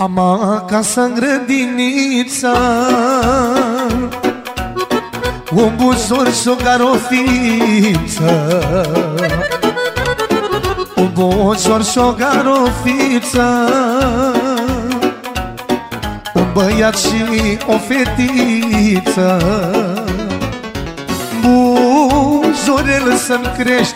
Am acasă în grădinița Un buzor și o garofiță. Un buzor și o garofiță. Un băiat și o fetiță. Buzorel să-mi crești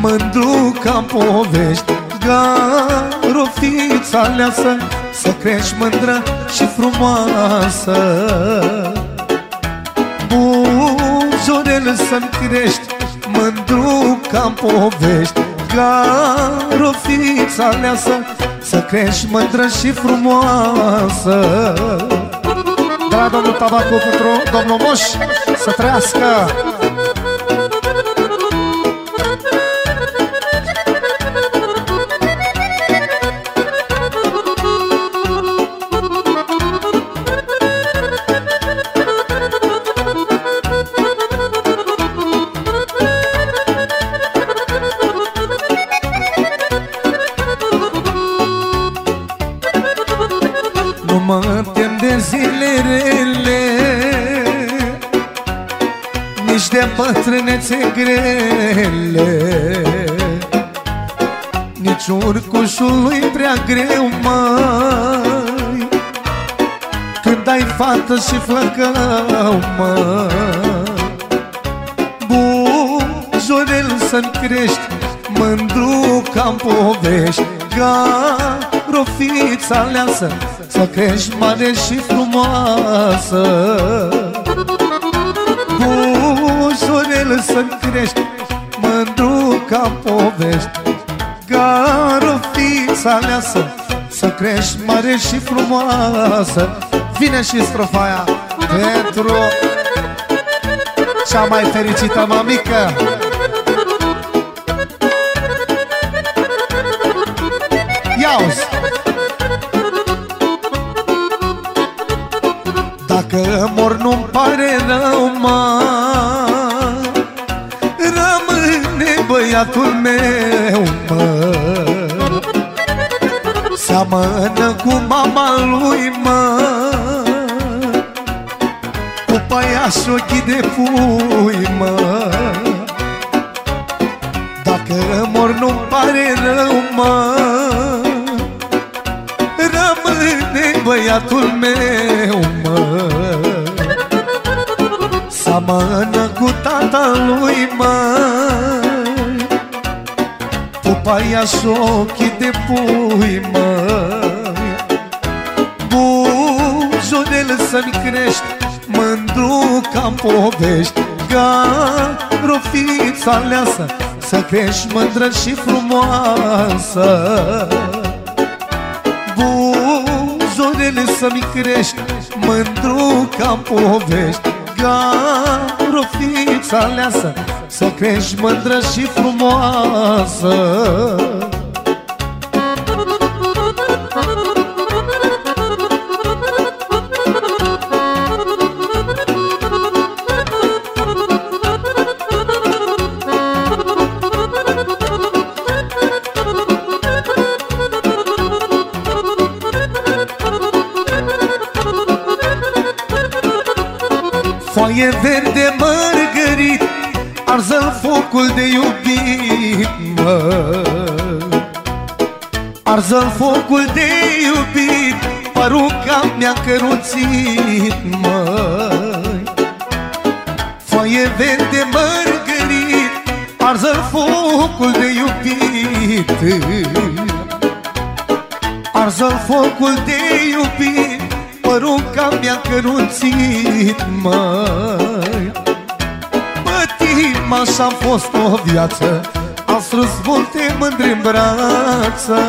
Mândru ca povești. Garofița aleasă Să crești mândră și frumoasă. Buzorel să-mi crești Mândru ca povești. Garofița aleasă Să crești mândră și frumoasă. De la domnul Tabacu pentru domnul Moș Să trăiască Nici de bătrânețe grele. Nici urcușului prea greu, mai Când ai fată și flăcău, măi. Bujorel să-mi crești Mândru ca povești. Garofița aleasă Să crești mare și frumoasă Bujorel să-mi crești Mândru ca povești. Garofița aleasă Să crești mare și frumoasă. Vine și strofa aia Pentru cea mai fericită mamică. Iauzi Dacă mor nu-mi pare rău, mă băiatul meu, mă. Seamănă cu mama lui, mă. Cu paiaș ochii de pui, mă. Dacă mor nu-mi pare rău, mă. Rămâne băiatul meu, mă. Seamănă cu tatălui, mă Pupaia și ochii de pui, mă Bujorel să-mi crești Mândru ca povești. Garofița aleasă Să crești mândră și frumoasă. Bujorel să-mi crești Mândru ca povești Garofița aleasă Să crești mândră și frumoasă Foaie verde mărgărit Arză focul de iubit, mă Arză focul de iubit Paruca mi-a căruțit, mă Foaie verde mărgărit Arză focul de iubit Arză focul de iubit Păruca mi-a căruțit, măi. Pătim așa a fost o viață Am strâns multe mândri în brață.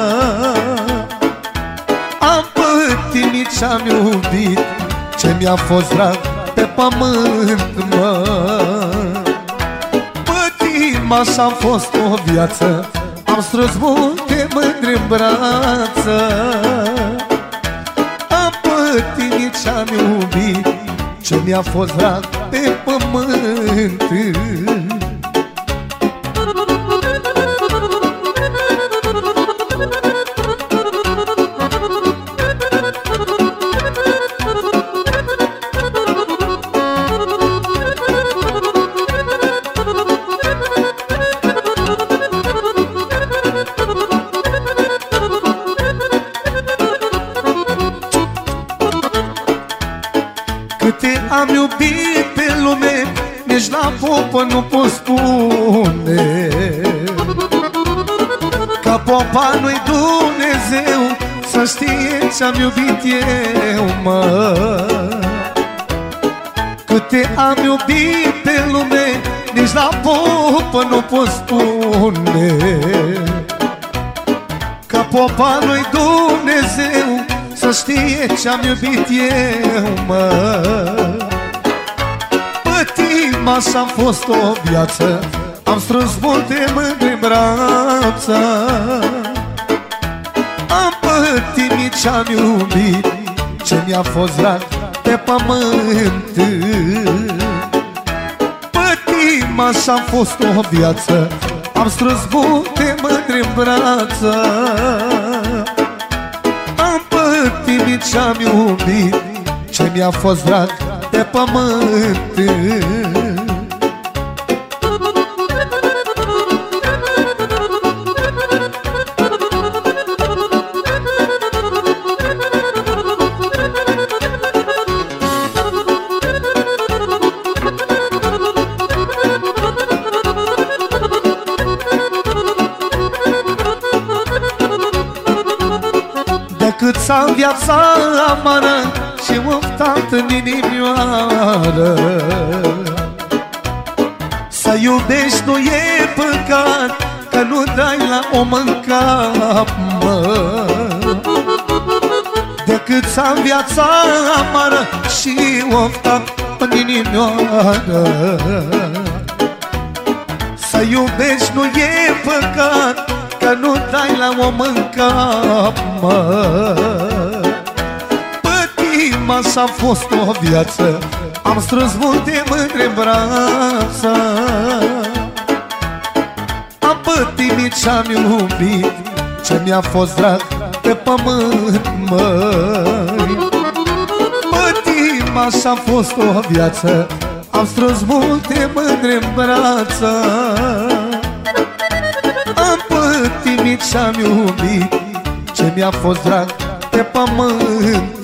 Am pătimit și-am iubit Ce mi-a fost drag pe pământ, mă Pătim așa a fost o viață Am strâns multe mândri în brață mi-a fost drag pe pământ am iubit pe lume Nici la popă nu pot spune. Că popa nu-i Dumnezeu Să știe ce-am iubit eu, mă. Câte am iubit pe lume Nici la popă nu pot spune. Că popa nu-i Dumnezeu Să știe ce-am iubit eu, mă. Pătima și-am fost o viață Am strâns multe mândri în brață. Am pătimit ce-am iubit Ce mi-a fost drag pe pământ. Pătima și-am fost o viață Am strâns multe mândri în brață. Am pătimit ce-am iubit. Ce mi-a fost drag pe pământ Decât să am viața amară Și oftat în inimioară. Să iubești nu e păcat Că nu dai la om în cap, mă Decât să am viața amară Și oftat în inimioară. Să iubești nu e păcat Că nu dai la om în cap, mă. Pătima s-a fost o viață Am strâns multe mândre în brață. Am pătimit și-am iubit Ce mi-a fost drag pe pământ, măi Pătima s-a fost o viață Am strâns multe mândre în brață. pătimit și-am iubit Ce mi-a fost drag pe pământ